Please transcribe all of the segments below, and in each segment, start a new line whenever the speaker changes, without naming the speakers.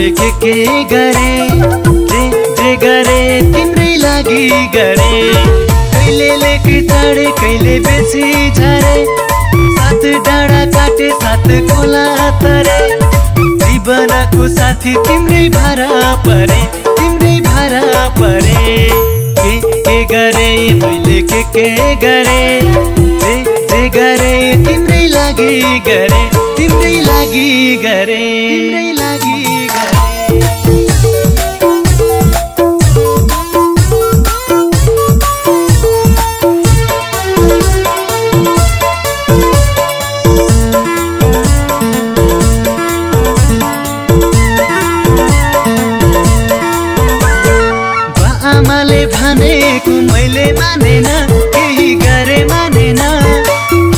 के मैले के के गरे गरे तिम्रै लागि गरे। कहिले लेक चढे कहिले बेसी झरे। सात डाँडा काटे, सात खोला तरे जीवनको साथी तिम्रै भारा परे, तिम्रै भारा परे। के के गरे मैले के के गरे। जे जे गरे, तिम्रै लागि गरे, तिम्रै लागि गरे। तिम्रै लागि भनेको मैले मानेन केही गरे मानेन।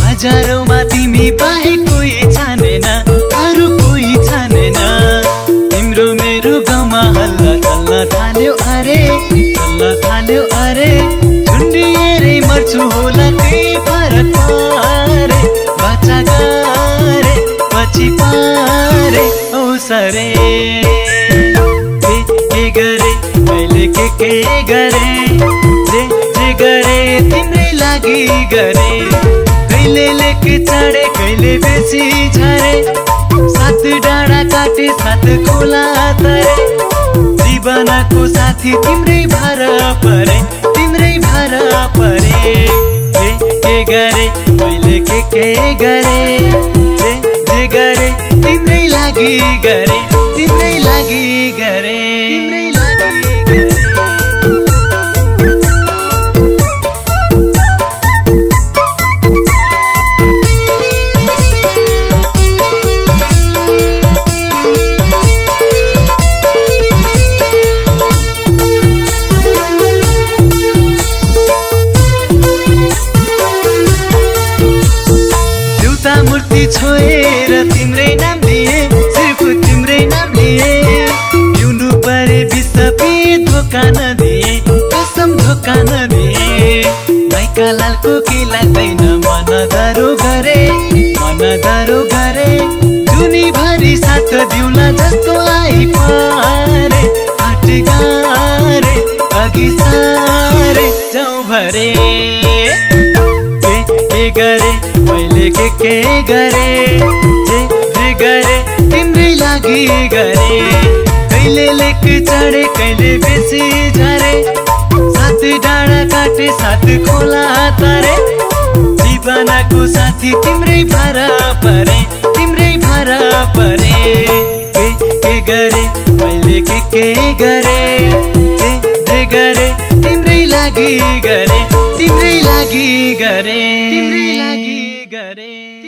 हजारौँमा तिमी बाहेक कोही छानेन अरू कोही छानेन। तिम्रो मेरो गाउँमा हल्ला चल्न थाल्यो अरे चल्न थाल्यो अरे। झुन्डिएरै मर्छु होला पछि गरे? मैले के के गरे? लागि गरे। कहिले लेक चढे कहिले बेसी झरे। सात डाँडा काटे सात खोला तरे। जीवनको साथी तिम्रै भार परे तिम्रै भार परे। के के गरे मैले के के गरे? जे जे गरे तिम्रै लागि गरे। छोएर तिम्रै नाम लिए सिर्फ तिम्रै नाम लिए। पिउनु परे पिए धोका नदिए कसम धोका नदिए। माइका लालको के लाग्दैन मन दरो गरे मन दरो गरे जुनीभरि साथ दिउला जस्तो आई अघि सारे जाउँ भरे। गरे। के के गरे, जे जे गरे, तिम्रै लागि गरे। कहिले लेक चढे कहिले बेसी झरे। सात डाँडा काटे, सात खोला तरे जीवनको साथी तिम्रै भारा परे, तिम्रै भारा परे। के के गरे मैले के के गरे। जे जे गरे, तिम्रै लागि गरे, तिम्रै लागि गरे। तिम्रै लागि good in.